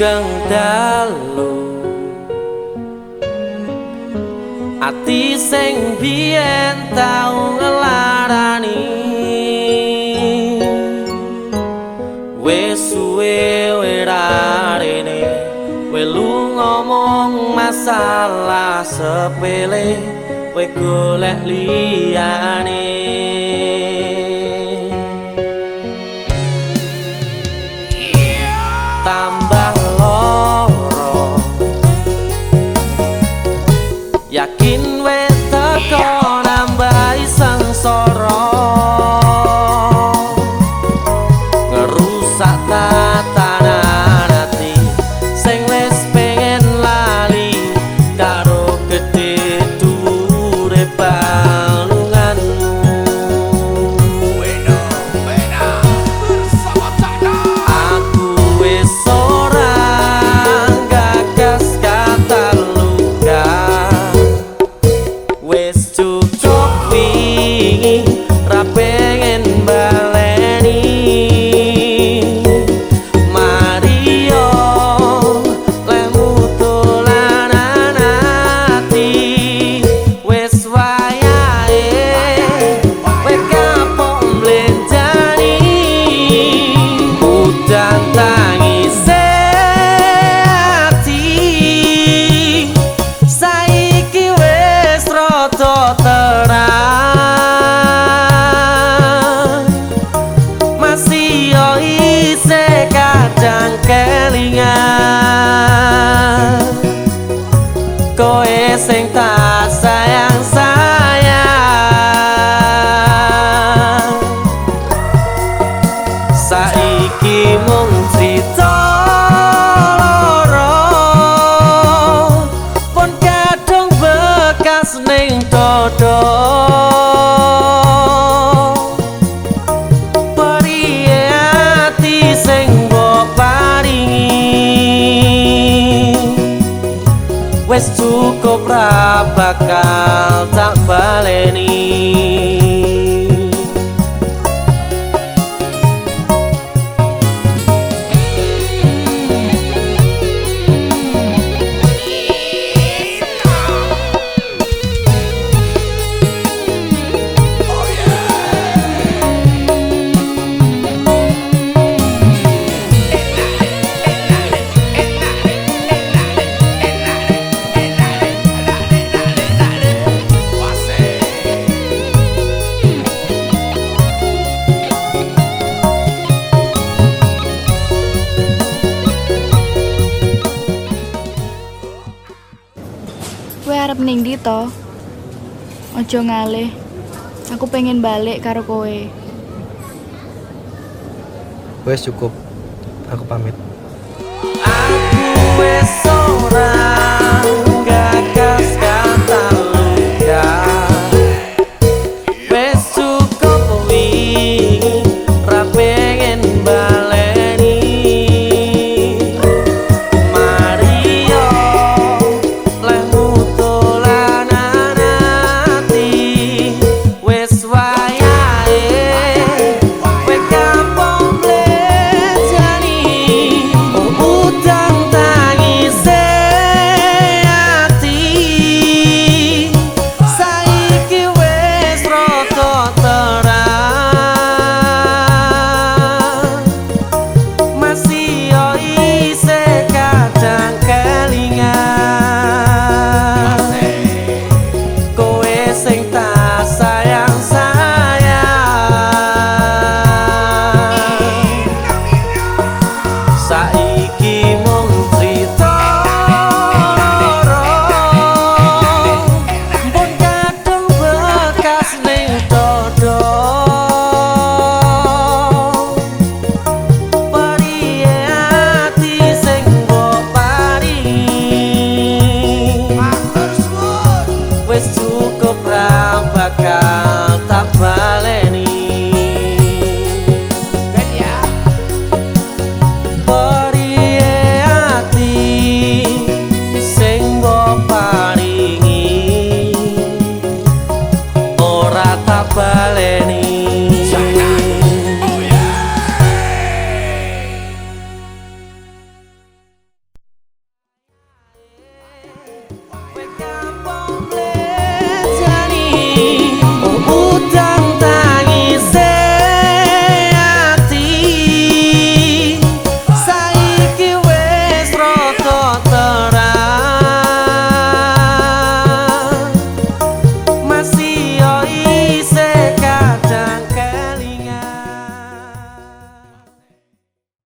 sugeng dalu. Ati sing biyen tau ngelarani. Wis suwe werarene welu ngomong masalah sepele we golek liyane go on. Sing tak sayang sayang. Saiki mung cerita loro pun kadung bekas ning dodo Wes cukup ra bakal tak baleni Kowe arep ning ndi to? Aja ngalih. Aku pengen balik karo kowe. Wes cukup. Aku pamit. Ora